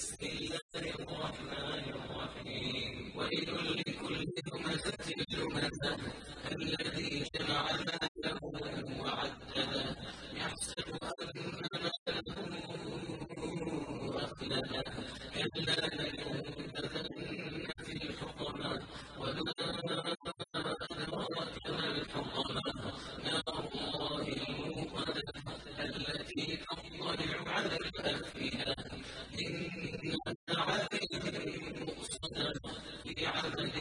بسم الله الرحمن الرحيم. ويل لكل همزة لمزة الذي جمع ماله وعدده يحسب أن ماله أخلدة. كلا لينبذن في الحطمة. وما أدراك ما الحطمة. نار الله الموقدة التي تطلع على الأفئدة. كنا عليهم مؤصدا في عمل